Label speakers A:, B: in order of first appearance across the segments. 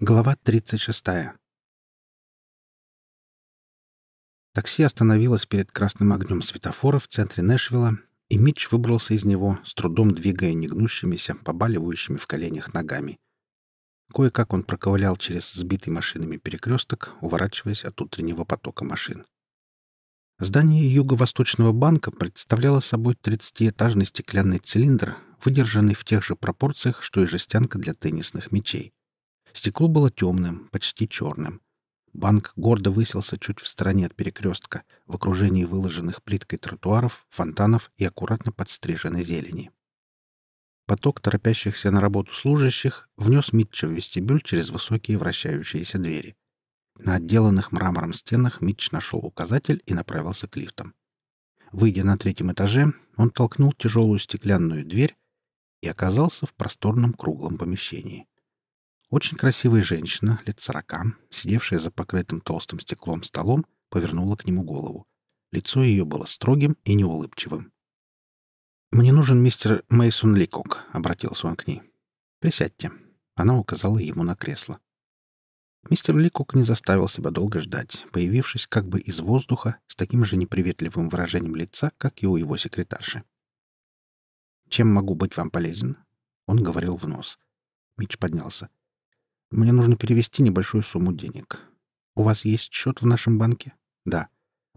A: Глава 36. Такси остановилось перед красным огнем светофора в центре Нэшвилла, и Митч выбрался из него, с трудом двигая негнущимися, побаливающими в коленях ногами. Кое-как он проковылял через сбитый машинами перекресток, уворачиваясь от утреннего потока машин. Здание Юго-Восточного банка представляло собой 30-этажный стеклянный цилиндр, выдержанный в тех же пропорциях, что и жестянка для теннисных мячей. Стекло было темным, почти черным. Банк гордо высился чуть в стороне от перекрестка, в окружении выложенных плиткой тротуаров, фонтанов и аккуратно подстриженной зелени. Поток торопящихся на работу служащих внес Митча в вестибюль через высокие вращающиеся двери. На отделанных мрамором стенах Митч нашел указатель и направился к лифтам. Выйдя на третьем этаже, он толкнул тяжелую стеклянную дверь и оказался в просторном круглом помещении. Очень красивая женщина, лет сорока, сидевшая за покрытым толстым стеклом столом, повернула к нему голову. Лицо ее было строгим и неулыбчивым. «Мне нужен мистер Мейсон Ликок», — обратился он к ней. «Присядьте». Она указала ему на кресло. Мистер Ликок не заставил себя долго ждать, появившись как бы из воздуха с таким же неприветливым выражением лица, как и у его секретарши. «Чем могу быть вам полезен?» Он говорил в нос. Мич поднялся. Мне нужно перевести небольшую сумму денег. У вас есть счет в нашем банке? Да.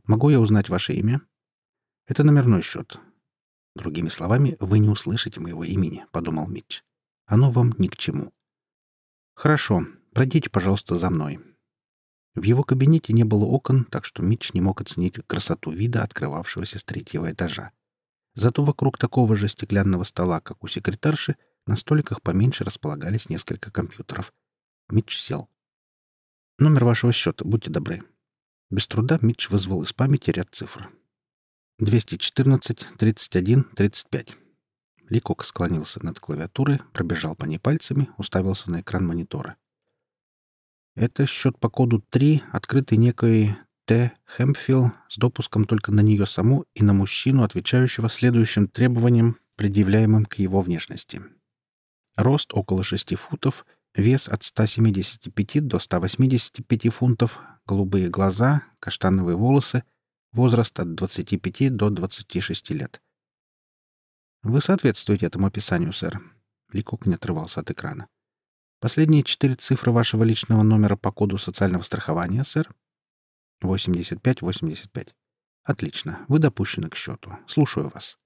A: Могу я узнать ваше имя? Это номерной счет. Другими словами, вы не услышите моего имени, подумал Митч. Оно вам ни к чему. Хорошо. Пройдите, пожалуйста, за мной. В его кабинете не было окон, так что Митч не мог оценить красоту вида, открывавшегося с третьего этажа. Зато вокруг такого же стеклянного стола, как у секретарши, на столиках поменьше располагались несколько компьютеров — Митч сел. «Номер вашего счета, будьте добры». Без труда Митч вызвал из памяти ряд цифр. 214, 31, 35. Ликок склонился над клавиатурой, пробежал по ней пальцами, уставился на экран монитора. Это счет по коду 3, открытый некой Т. Хэмпфилл с допуском только на нее саму и на мужчину, отвечающего следующим требованиям, предъявляемым к его внешности. Рост около 6 футов — Вес от 175 до 185 фунтов, голубые глаза, каштановые волосы, возраст от 25 до 26 лет. Вы соответствуете этому описанию, сэр. Ликок не отрывался от экрана. Последние четыре цифры вашего личного номера по коду социального страхования, сэр? 85-85. Отлично. Вы допущены к счету. Слушаю вас.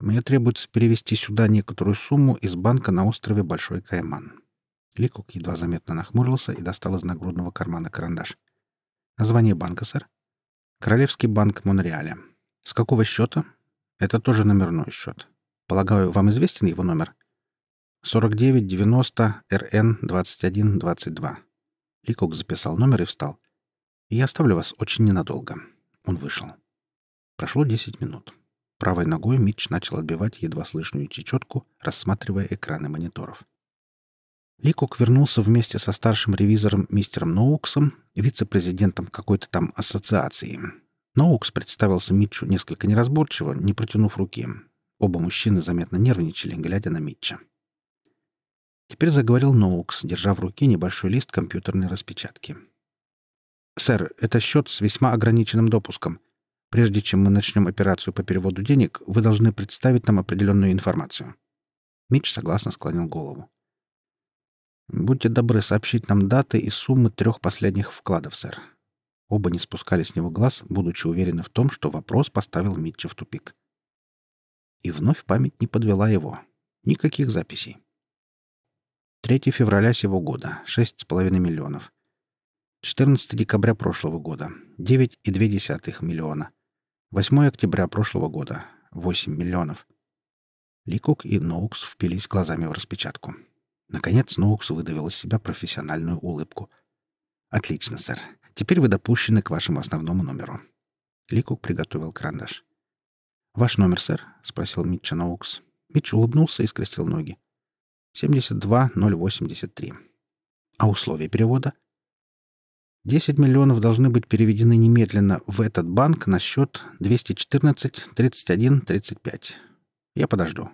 A: Мне требуется перевести сюда некоторую сумму из банка на острове Большой Кайман. Ликук едва заметно нахмурился и достал из нагрудного кармана карандаш. Название банка, сэр? Королевский банк Монреаля. С какого счета? Это тоже номерной счет. Полагаю, вам известен его номер? 4990 РН 2122. Ликук записал номер и встал. Я оставлю вас очень ненадолго. Он вышел. Прошло 10 минут. Правой ногой Митч начал отбивать едва слышную чечетку, рассматривая экраны мониторов. Ликок вернулся вместе со старшим ревизором мистером Ноуксом, вице-президентом какой-то там ассоциации. Ноукс представился Митчу несколько неразборчиво, не протянув руки. Оба мужчины заметно нервничали, глядя на Митча. Теперь заговорил Ноукс, держа в руке небольшой лист компьютерной распечатки. «Сэр, это счет с весьма ограниченным допуском. Прежде чем мы начнем операцию по переводу денег, вы должны представить нам определенную информацию». Митч согласно склонил голову. «Будьте добры сообщить нам даты и суммы трех последних вкладов, сэр». Оба не спускали с него глаз, будучи уверены в том, что вопрос поставил Митча в тупик. И вновь память не подвела его. Никаких записей. 3 февраля сего года — 6,5 миллионов. 14 декабря прошлого года — 9,2 миллиона. 8 октября прошлого года — 8 миллионов. Ликук и Ноукс впились глазами в распечатку. Наконец Ноукс выдавил из себя профессиональную улыбку. «Отлично, сэр. Теперь вы допущены к вашему основному номеру». Ликук приготовил карандаш. «Ваш номер, сэр?» — спросил Митча Ноукс. Митч улыбнулся и скрестил ноги. «72-083. А условия перевода?» Десять миллионов должны быть переведены немедленно в этот банк на счет 214-31-35. Я подожду.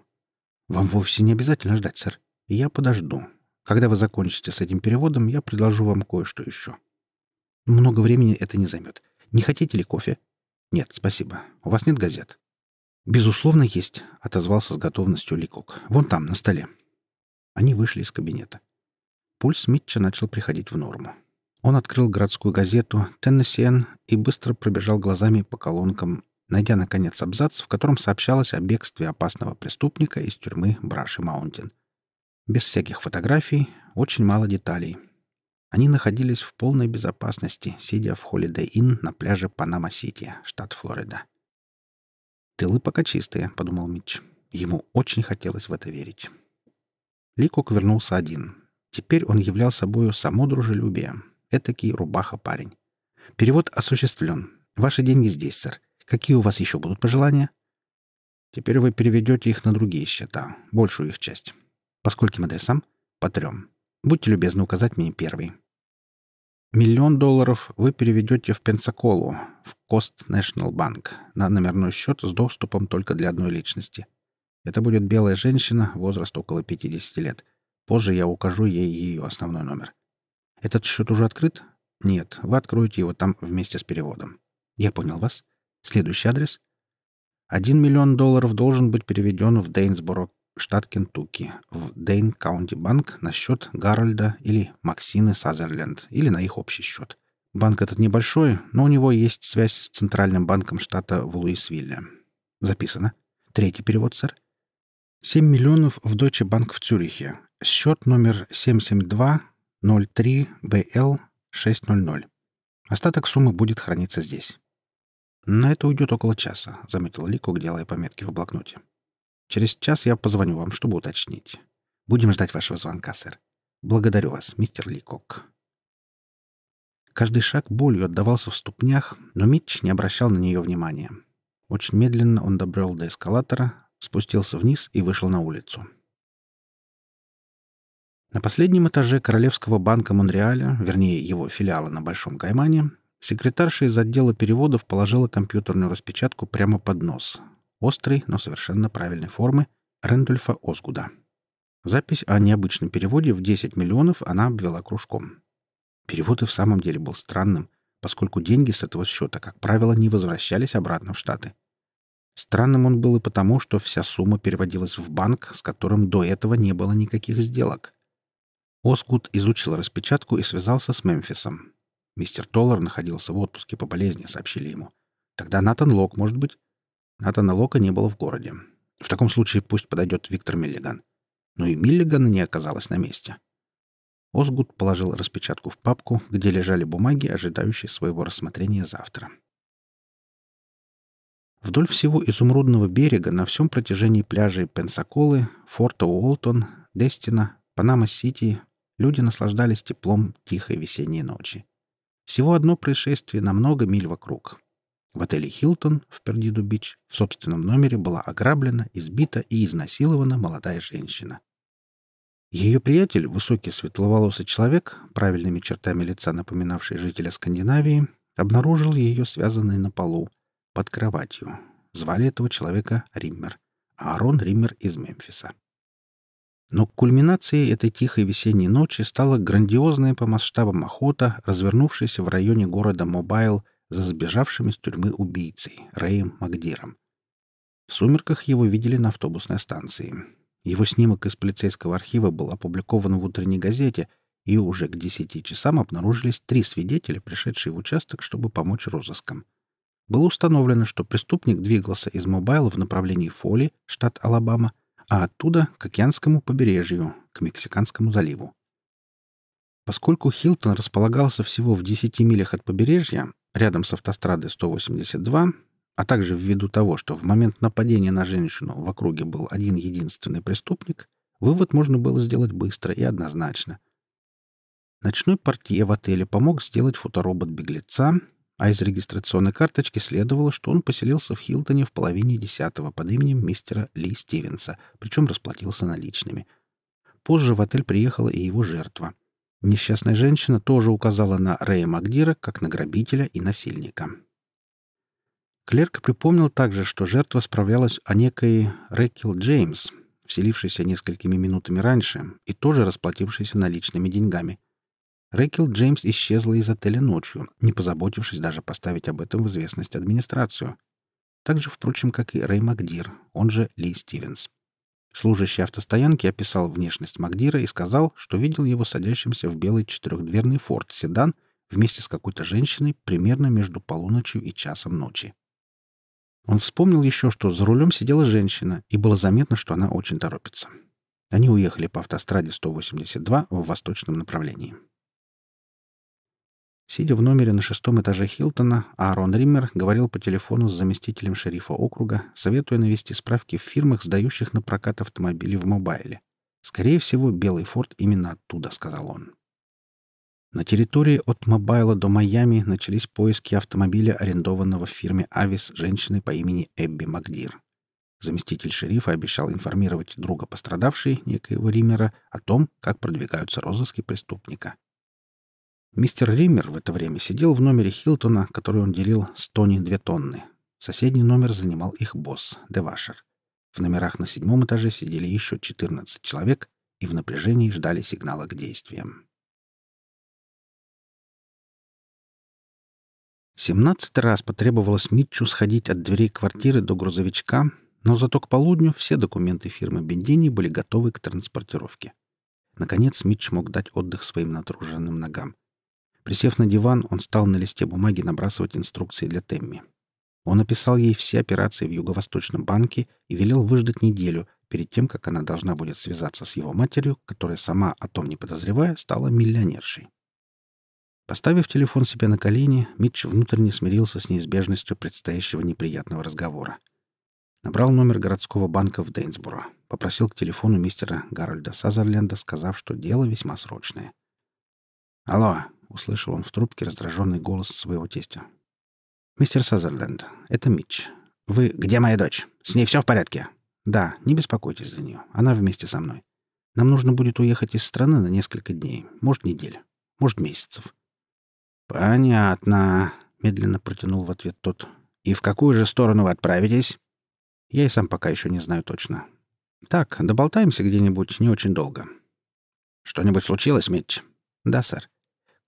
A: Вам вовсе не обязательно ждать, сэр. Я подожду. Когда вы закончите с этим переводом, я предложу вам кое-что еще. Много времени это не займет. Не хотите ли кофе? Нет, спасибо. У вас нет газет? Безусловно, есть, отозвался с готовностью Ликок. Вон там, на столе. Они вышли из кабинета. Пульс Митча начал приходить в норму. Он открыл городскую газету «Теннессиен» и быстро пробежал глазами по колонкам, найдя, наконец, абзац, в котором сообщалось о бегстве опасного преступника из тюрьмы Браши Маунтин. Без всяких фотографий, очень мало деталей. Они находились в полной безопасности, сидя в Holiday Inn на пляже Панама-Сити, штат Флорида. «Тылы пока чистые», — подумал Митч. Ему очень хотелось в это верить. Ликок вернулся один. Теперь он являл собою само дружелюбие. Этакий рубаха-парень. Перевод осуществлен. Ваши деньги здесь, сэр. Какие у вас еще будут пожелания? Теперь вы переведете их на другие счета, большую их часть. По скольким адресам? По трем. Будьте любезны указать мне первый. Миллион долларов вы переведете в Пенсаколу, в Cost National Bank, на номерной счет с доступом только для одной личности. Это будет белая женщина, возраст около 50 лет. Позже я укажу ей ее основной номер. Этот счет уже открыт? Нет, вы откроете его там вместе с переводом. Я понял вас. Следующий адрес. Один миллион долларов должен быть переведен в Дейнсборо, штат Кентукки, в Дейн Каунти Банк на счет Гарольда или Максины Сазерленд или на их общий счет. Банк этот небольшой, но у него есть связь с Центральным банком штата в Луисвилле. Записано. Третий перевод, сэр. 7 миллионов в Deutsche Bank в Цюрихе. Счет номер 772-03-BL-600. Остаток суммы будет храниться здесь. «На это уйдет около часа», — заметил Ликок, делая пометки в блокноте. «Через час я позвоню вам, чтобы уточнить. Будем ждать вашего звонка, сэр. Благодарю вас, мистер Ликок». Каждый шаг болью отдавался в ступнях, но Митч не обращал на нее внимания. Очень медленно он добрел до эскалатора, спустился вниз и вышел на улицу. На последнем этаже Королевского банка Монреаля, вернее, его филиала на Большом Каймане, Секретарша из отдела переводов положила компьютерную распечатку прямо под нос. Острый, но совершенно правильной формы Рэндольфа Озгуда. Запись о необычном переводе в 10 миллионов она обвела кружком. Перевод и в самом деле был странным, поскольку деньги с этого счета, как правило, не возвращались обратно в Штаты. Странным он был и потому, что вся сумма переводилась в банк, с которым до этого не было никаких сделок. Оскут изучил распечатку и связался с Мемфисом. Мистер Толлар находился в отпуске по болезни, сообщили ему. Тогда Натан Лок, может быть? Натана Лока не было в городе. В таком случае пусть подойдет Виктор Миллиган. Но и Миллигана не оказалось на месте. Озгуд положил распечатку в папку, где лежали бумаги, ожидающие своего рассмотрения завтра. Вдоль всего изумрудного берега на всем протяжении пляжей Пенсаколы, форта Уолтон, Дестина, Панама-Сити люди наслаждались теплом тихой весенней ночи. Всего одно происшествие на много миль вокруг. В отеле «Хилтон» в Пердиду-Бич в собственном номере была ограблена, избита и изнасилована молодая женщина. Ее приятель, высокий светловолосый человек, правильными чертами лица напоминавший жителя Скандинавии, обнаружил ее связанной на полу, под кроватью. Звали этого человека Риммер. Аарон Риммер из Мемфиса. Но кульминацией этой тихой весенней ночи стала грандиозная по масштабам охота, развернувшаяся в районе города Мобайл за сбежавшим из тюрьмы убийцей Рэем Макдиром. В сумерках его видели на автобусной станции. Его снимок из полицейского архива был опубликован в утренней газете, и уже к десяти часам обнаружились три свидетеля, пришедшие в участок, чтобы помочь розыскам. Было установлено, что преступник двигался из Мобайла в направлении Фоли, штат Алабама, а оттуда к океанскому побережью, к Мексиканскому заливу. Поскольку Хилтон располагался всего в 10 милях от побережья, рядом с автострадой 182, а также ввиду того, что в момент нападения на женщину в округе был один единственный преступник, вывод можно было сделать быстро и однозначно. Ночной портье в отеле помог сделать фоторобот беглеца, а из регистрационной карточки следовало, что он поселился в Хилтоне в половине десятого под именем мистера Ли Стивенса, причем расплатился наличными. Позже в отель приехала и его жертва. Несчастная женщина тоже указала на Рэя Магдира как на грабителя и насильника. Клерк припомнил также, что жертва справлялась о некой Рэкел Джеймс, вселившийся несколькими минутами раньше и тоже расплатившийся наличными деньгами. Рэкел Джеймс исчезла из отеля ночью, не позаботившись даже поставить об этом в известность администрацию. Так же, впрочем, как и Рэй Макдир, он же Ли Стивенс. Служащий автостоянки описал внешность Макдира и сказал, что видел его садящимся в белый четырехдверный форт седан вместе с какой-то женщиной примерно между полуночью и часом ночи. Он вспомнил еще, что за рулем сидела женщина, и было заметно, что она очень торопится. Они уехали по автостраде 182 в восточном направлении. Сидя в номере на шестом этаже Хилтона, Аарон Риммер говорил по телефону с заместителем шерифа округа, советуя навести справки в фирмах, сдающих на прокат автомобили в мобайле. «Скорее всего, белый форт именно оттуда», — сказал он. На территории от Мобайла до Майами начались поиски автомобиля, арендованного в фирме «Авис» женщиной по имени Эбби Макдир. Заместитель шерифа обещал информировать друга пострадавшей, некоего Риммера, о том, как продвигаются розыски преступника. Мистер Риммер в это время сидел в номере Хилтона, который он делил с Тони две тонны. Соседний номер занимал их босс, Девашер. В номерах на седьмом этаже сидели еще 14 человек и в напряжении ждали сигнала к действиям. Семнадцатый раз потребовалось Митчу сходить от дверей квартиры до грузовичка, но зато к полудню все документы фирмы Бендини были готовы к транспортировке. Наконец Митч мог дать отдых своим натруженным ногам. Присев на диван, он стал на листе бумаги набрасывать инструкции для Темми. Он описал ей все операции в Юго-Восточном банке и велел выждать неделю перед тем, как она должна будет связаться с его матерью, которая сама, о том не подозревая, стала миллионершей. Поставив телефон себе на колени, Митч внутренне смирился с неизбежностью предстоящего неприятного разговора. Набрал номер городского банка в Дейнсборо. Попросил к телефону мистера Гарольда Сазерленда, сказав, что дело весьма срочное. «Алло!» — услышал он в трубке раздраженный голос своего тестя. «Мистер Сазерленд, это Митч. Вы... Где моя дочь? С ней все в порядке?» «Да, не беспокойтесь за нее. Она вместе со мной. Нам нужно будет уехать из страны на несколько дней, может, недель, может, месяцев. «Понятно», — медленно протянул в ответ тот. «И в какую же сторону вы отправитесь?» «Я и сам пока еще не знаю точно. Так, доболтаемся где-нибудь не очень долго». «Что-нибудь случилось, Митч?» «Да, сэр.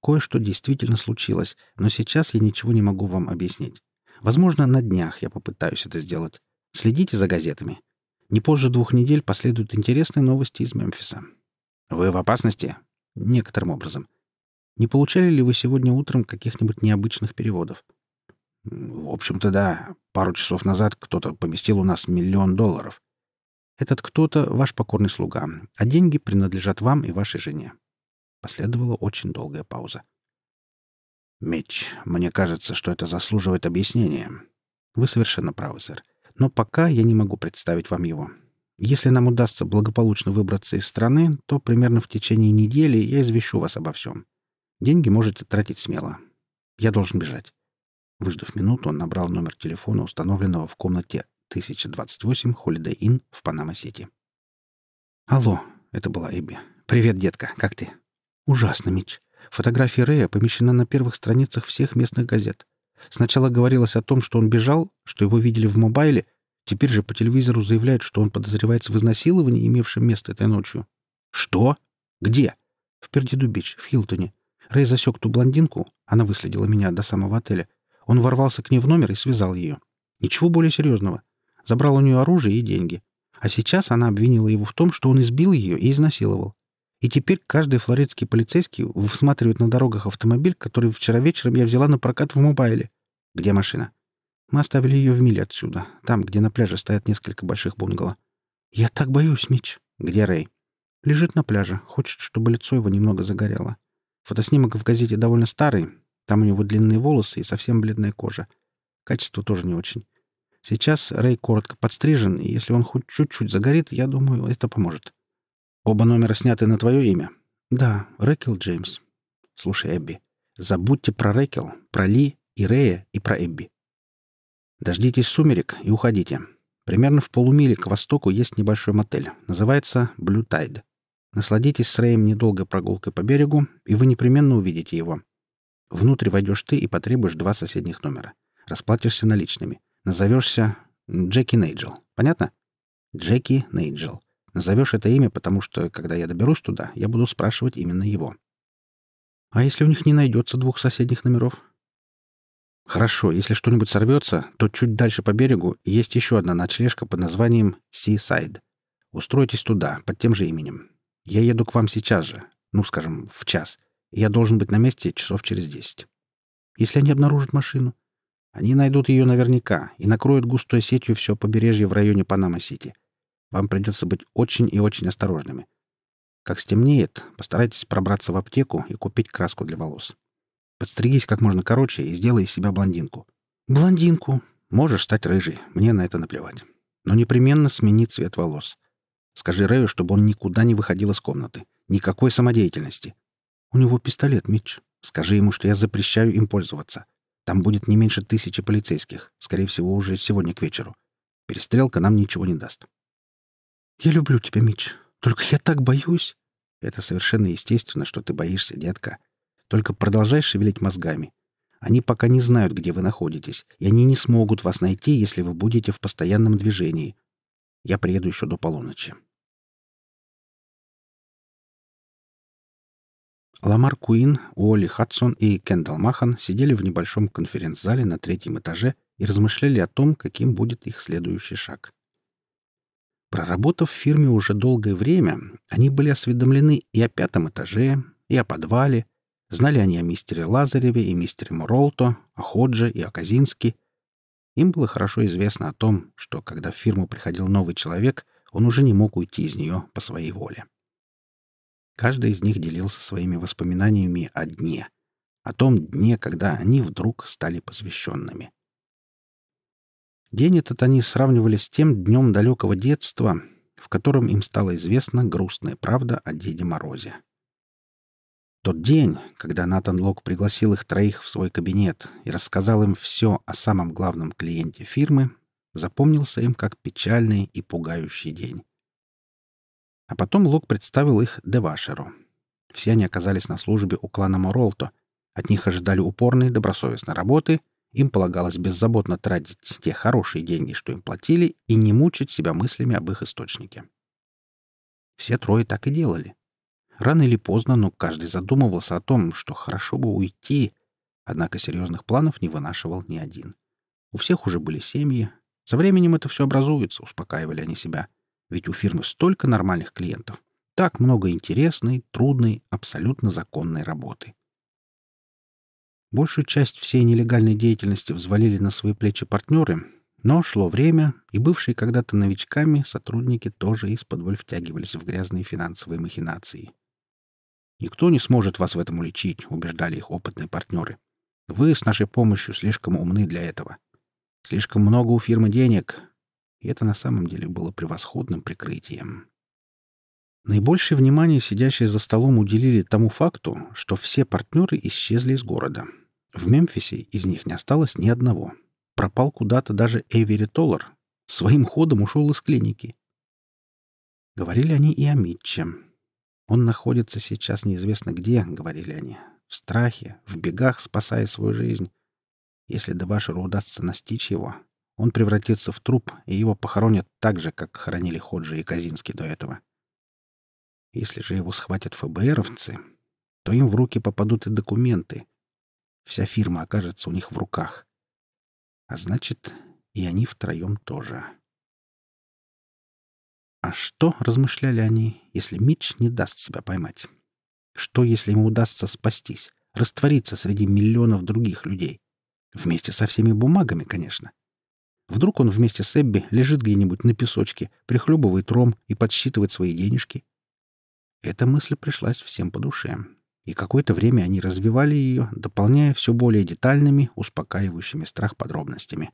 A: Кое-что действительно случилось, но сейчас я ничего не могу вам объяснить. Возможно, на днях я попытаюсь это сделать. Следите за газетами. Не позже двух недель последуют интересные новости из Мемфиса». «Вы в опасности?» «Некоторым образом. Не получали ли вы сегодня утром каких-нибудь необычных переводов? В общем-то, да. Пару часов назад кто-то поместил у нас миллион долларов. Этот кто-то — ваш покорный слуга, а деньги принадлежат вам и вашей жене. Последовала очень долгая пауза. «Меч, мне кажется, что это заслуживает объяснения». «Вы совершенно правы, сэр. Но пока я не могу представить вам его. Если нам удастся благополучно выбраться из страны, то примерно в течение недели я извещу вас обо всем. Деньги можете тратить смело. Я должен бежать. Выждав минуту, он набрал номер телефона, установленного в комнате 1028 Holiday Inn в Панама-Сити. «Алло», — это была Эбби. «Привет, детка, как ты?» «Ужасно, Мич. Фотография Рэя помещена на первых страницах всех местных газет. Сначала говорилось о том, что он бежал, что его видели в мобайле. Теперь же по телевизору заявляют, что он подозревается в изнасиловании, имевшем место этой ночью. Что? Где? В Пердиду-Бич, в Хилтоне. Рэй засек ту блондинку, она выследила меня до самого отеля. Он ворвался к ней в номер и связал ее. Ничего более серьезного. Забрал у нее оружие и деньги. А сейчас она обвинила его в том, что он избил ее и изнасиловал. И теперь каждый флоридский полицейский всматривает на дорогах автомобиль, который вчера вечером я взяла на прокат в мобайле. Где машина? Мы оставили ее в миле отсюда, там, где на пляже стоят несколько больших бунгало. Я так боюсь, Мич. Где Рэй? Лежит на пляже, хочет, чтобы лицо его немного загорело. Фотоснимок в газете довольно старый. Там у него длинные волосы и совсем бледная кожа. Качество тоже не очень. Сейчас Рэй коротко подстрижен, и если он хоть чуть-чуть загорит, я думаю, это поможет. Оба номера сняты на твое имя? Да, Рэкел Джеймс. Слушай, Эбби, забудьте про Рэкел, про Ли и Рэя и про Эбби. Дождитесь сумерек и уходите. Примерно в полумиле к востоку есть небольшой мотель. Называется Blue Tide. Насладитесь с Рэем недолгой прогулкой по берегу, и вы непременно увидите его. Внутрь войдешь ты и потребуешь два соседних номера. Расплатишься наличными. Назовешься Джеки Нейджел. Понятно? Джеки Нейджел. Назовешь это имя, потому что, когда я доберусь туда, я буду спрашивать именно его. А если у них не найдется двух соседних номеров? Хорошо, если что-нибудь сорвется, то чуть дальше по берегу есть еще одна ночлежка под названием Seaside. Устройтесь туда, под тем же именем. Я еду к вам сейчас же, ну, скажем, в час. Я должен быть на месте часов через десять. Если они обнаружат машину, они найдут ее наверняка и накроют густой сетью все побережье в районе Панама-Сити. Вам придется быть очень и очень осторожными. Как стемнеет, постарайтесь пробраться в аптеку и купить краску для волос. Подстригись как можно короче и сделай из себя блондинку. Блондинку. Можешь стать рыжей, мне на это наплевать. Но непременно смени цвет волос. Скажи Рэю, чтобы он никуда не выходил из комнаты. Никакой самодеятельности. У него пистолет, Митч. Скажи ему, что я запрещаю им пользоваться. Там будет не меньше тысячи полицейских. Скорее всего, уже сегодня к вечеру. Перестрелка нам ничего не даст. Я люблю тебя, Митч. Только я так боюсь. Это совершенно естественно, что ты боишься, детка. Только продолжай шевелить мозгами. Они пока не знают, где вы находитесь, и они не смогут вас найти, если вы будете в постоянном движении. Я приеду еще до полуночи. Ламар Куин, Уолли Хадсон и Кендалл Махан сидели в небольшом конференц-зале на третьем этаже и размышляли о том, каким будет их следующий шаг. Проработав в фирме уже долгое время, они были осведомлены и о пятом этаже, и о подвале, Знали они о мистере Лазареве и мистере Муролто, о Ходже и о Казинске. Им было хорошо известно о том, что когда в фирму приходил новый человек, он уже не мог уйти из нее по своей воле. Каждый из них делился своими воспоминаниями о дне, о том дне, когда они вдруг стали посвященными. День этот они сравнивали с тем днем далекого детства, в котором им стала известна грустная правда о Деде Морозе. Тот день, когда Натан Лок пригласил их троих в свой кабинет и рассказал им все о самом главном клиенте фирмы, запомнился им как печальный и пугающий день. А потом Лок представил их Девашеру. Все они оказались на службе у клана Моролто. От них ожидали упорной, добросовестной работы, им полагалось беззаботно тратить те хорошие деньги, что им платили, и не мучить себя мыслями об их источнике. Все трое так и делали. Рано или поздно, но каждый задумывался о том, что хорошо бы уйти, однако серьезных планов не вынашивал ни один. У всех уже были семьи. Со временем это все образуется, успокаивали они себя. Ведь у фирмы столько нормальных клиентов. Так много интересной, трудной, абсолютно законной работы. Большую часть всей нелегальной деятельности взвалили на свои плечи партнеры, но шло время, и бывшие когда-то новичками сотрудники тоже из-под втягивались в грязные финансовые махинации. Никто не сможет вас в этом уличить, убеждали их опытные партнеры. Вы с нашей помощью слишком умны для этого. Слишком много у фирмы денег. И это на самом деле было превосходным прикрытием. Наибольшее внимание сидящие за столом уделили тому факту, что все партнеры исчезли из города. В Мемфисе из них не осталось ни одного. Пропал куда-то даже Эйвери Толлар. Своим ходом ушел из клиники. Говорили они и о Митче. Он находится сейчас неизвестно где, — говорили они, — в страхе, в бегах, спасая свою жизнь. Если Дебашеру удастся настичь его, он превратится в труп, и его похоронят так же, как хоронили Ходжи и Казинский до этого. Если же его схватят ФБРовцы, то им в руки попадут и документы. Вся фирма окажется у них в руках. А значит, и они втроем тоже. А что, размышляли они, если Митч не даст себя поймать? Что, если ему удастся спастись, раствориться среди миллионов других людей? Вместе со всеми бумагами, конечно. Вдруг он вместе с Эбби лежит где-нибудь на песочке, прихлебывает ром и подсчитывает свои денежки? Эта мысль пришлась всем по душе. И какое-то время они развивали ее, дополняя все более детальными, успокаивающими страх подробностями.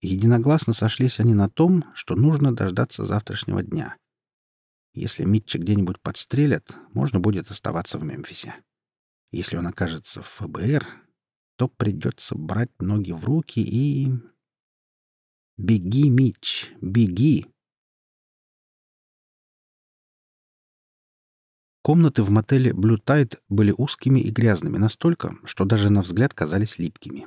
A: Единогласно сошлись они на том, что нужно дождаться завтрашнего дня. Если Митча где-нибудь подстрелят, можно будет оставаться в Мемфисе. Если он окажется в ФБР, то придется брать ноги в руки и... Беги, Митч, беги! Комнаты в мотеле Blue Tide были узкими и грязными настолько, что даже на взгляд казались липкими.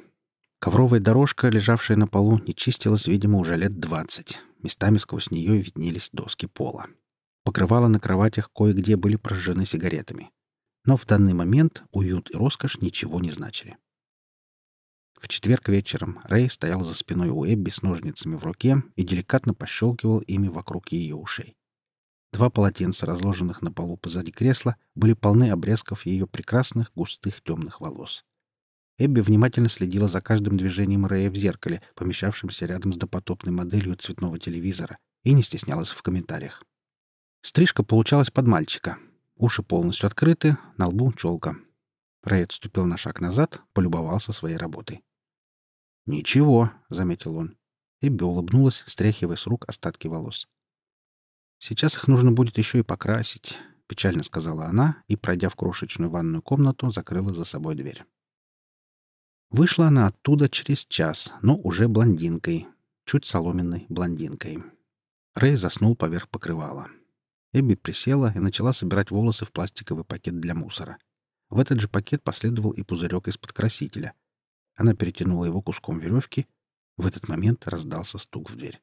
A: Ковровая дорожка, лежавшая на полу, не чистилась, видимо, уже лет двадцать. Местами сквозь нее виднелись доски пола. Покрывала на кроватях кое-где были прожжены сигаретами. Но в данный момент уют и роскошь ничего не значили. В четверг вечером Рэй стоял за спиной у Эбби с ножницами в руке и деликатно пощелкивал ими вокруг ее ушей. Два полотенца, разложенных на полу позади кресла, были полны обрезков ее прекрасных густых темных волос. Эбби внимательно следила за каждым движением Рэя в зеркале, помещавшемся рядом с допотопной моделью цветного телевизора, и не стеснялась в комментариях. Стрижка получалась под мальчика. Уши полностью открыты, на лбу челка. Рэй отступил на шаг назад, полюбовался своей работой. «Ничего», — заметил он. Эбби улыбнулась, стряхивая с рук остатки волос. «Сейчас их нужно будет еще и покрасить», — печально сказала она и, пройдя в крошечную ванную комнату, закрыла за собой дверь. Вышла она оттуда через час, но уже блондинкой, чуть соломенной блондинкой. Рэй заснул поверх покрывала. Эбби присела и начала собирать волосы в пластиковый пакет для мусора. В этот же пакет последовал и пузырек из-под красителя. Она перетянула его куском веревки. В этот момент раздался стук в дверь.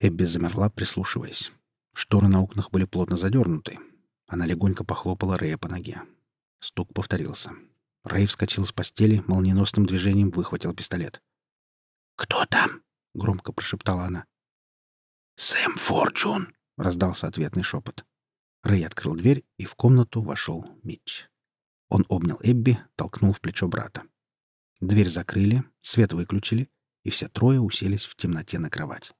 A: Эбби замерла, прислушиваясь. Шторы на окнах были плотно задернуты. Она легонько похлопала Рэя по ноге. Стук повторился. Рэй вскочил с постели, молниеносным движением выхватил пистолет. «Кто там?» — громко прошептала она. «Сэм Форчун!» — раздался ответный шепот. Рэй открыл дверь, и в комнату вошел Митч. Он обнял Эбби, толкнул в плечо брата. Дверь закрыли, свет выключили, и все трое уселись в темноте на кровать.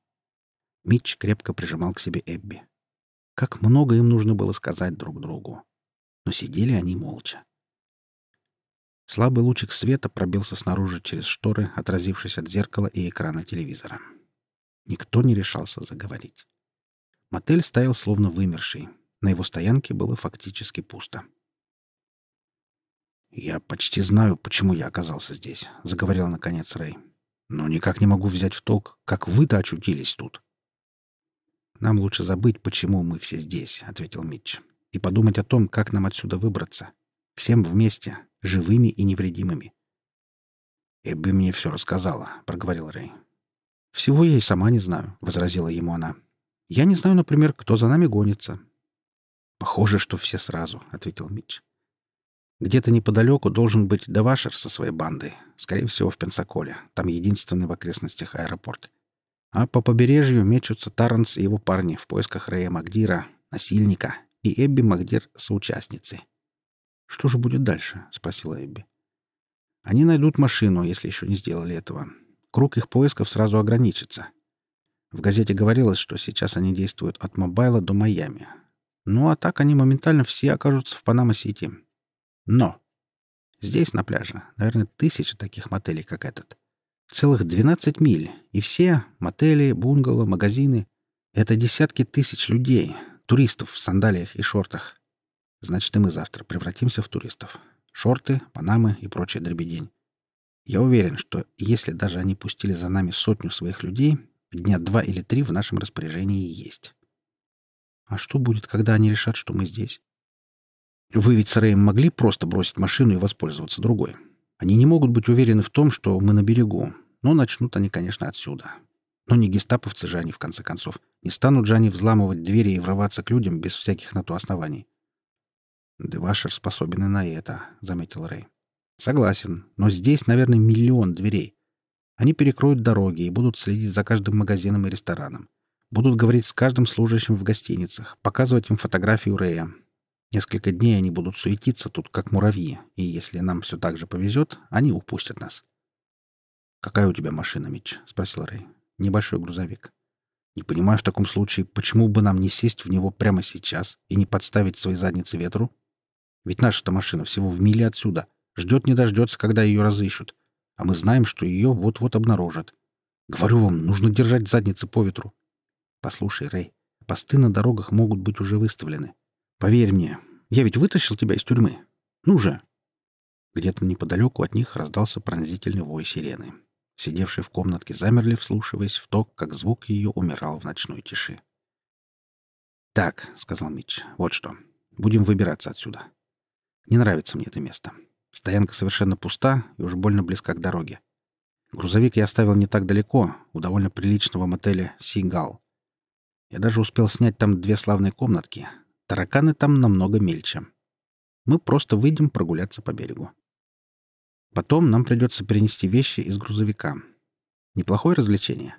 A: Митч крепко прижимал к себе Эбби. Как много им нужно было сказать друг другу. Но сидели они молча. Слабый лучик света пробился снаружи через шторы, отразившись от зеркала и экрана телевизора. Никто не решался заговорить. Мотель стоял словно вымерший. На его стоянке было фактически пусто. «Я почти знаю, почему я оказался здесь», — заговорил наконец Рэй. «Но никак не могу взять в толк, как вы-то очутились тут». «Нам лучше забыть, почему мы все здесь», — ответил Митч, «и подумать о том, как нам отсюда выбраться. Всем вместе, живыми и невредимыми. «Эбби мне все рассказала», — проговорил Рэй. «Всего я и сама не знаю», — возразила ему она. «Я не знаю, например, кто за нами гонится». «Похоже, что все сразу», — ответил Митч. «Где-то неподалеку должен быть Давашер со своей бандой. Скорее всего, в Пенсаколе. Там единственный в окрестностях аэропорт. А по побережью мечутся Таранс и его парни в поисках Рэя Магдира, насильника, и Эбби Магдир — соучастницы. «Что же будет дальше?» — спросила Эбби. «Они найдут машину, если еще не сделали этого. Круг их поисков сразу ограничится. В газете говорилось, что сейчас они действуют от Мобайла до Майами. Ну а так они моментально все окажутся в Панама-Сити. Но здесь, на пляже, наверное, тысячи таких мотелей, как этот. Целых 12 миль. И все — мотели, бунгало, магазины — это десятки тысяч людей, туристов в сандалиях и шортах. Значит, и мы завтра превратимся в туристов. Шорты, панамы и прочая дребедень. Я уверен, что если даже они пустили за нами сотню своих людей, дня два или три в нашем распоряжении есть. А что будет, когда они решат, что мы здесь? Вы ведь с Рэем могли просто бросить машину и воспользоваться другой. Они не могут быть уверены в том, что мы на берегу. Но начнут они, конечно, отсюда. Но не гестаповцы же они, в конце концов. Не станут же они взламывать двери и врываться к людям без всяких на то оснований. «Девашер способен и на это», — заметил Рэй. «Согласен, но здесь, наверное, миллион дверей. Они перекроют дороги и будут следить за каждым магазином и рестораном. Будут говорить с каждым служащим в гостиницах, показывать им фотографию Рэя. Несколько дней они будут суетиться тут, как муравьи, и если нам все так же повезет, они упустят нас». «Какая у тебя машина, Митч?» — спросил Рэй. «Небольшой грузовик». «Не понимаю в таком случае, почему бы нам не сесть в него прямо сейчас и не подставить свои задницы ветру?» Ведь наша-то машина всего в миле отсюда. Ждет не дождется, когда ее разыщут. А мы знаем, что ее вот-вот обнаружат. Говорю вам, нужно держать задницы по ветру. Послушай, Рэй, посты на дорогах могут быть уже выставлены. Поверь мне, я ведь вытащил тебя из тюрьмы. Ну же!» Где-то неподалеку от них раздался пронзительный вой сирены. Сидевшие в комнатке замерли, вслушиваясь в то, как звук ее умирал в ночной тиши. «Так», — сказал Митч, — «вот что. Будем выбираться отсюда. Не нравится мне это место. Стоянка совершенно пуста и уж больно близка к дороге. Грузовик я оставил не так далеко, у довольно приличного мотеля «Сигал». Я даже успел снять там две славные комнатки. Тараканы там намного мельче. Мы просто выйдем прогуляться по берегу. Потом нам придется перенести вещи из грузовика. Неплохое развлечение.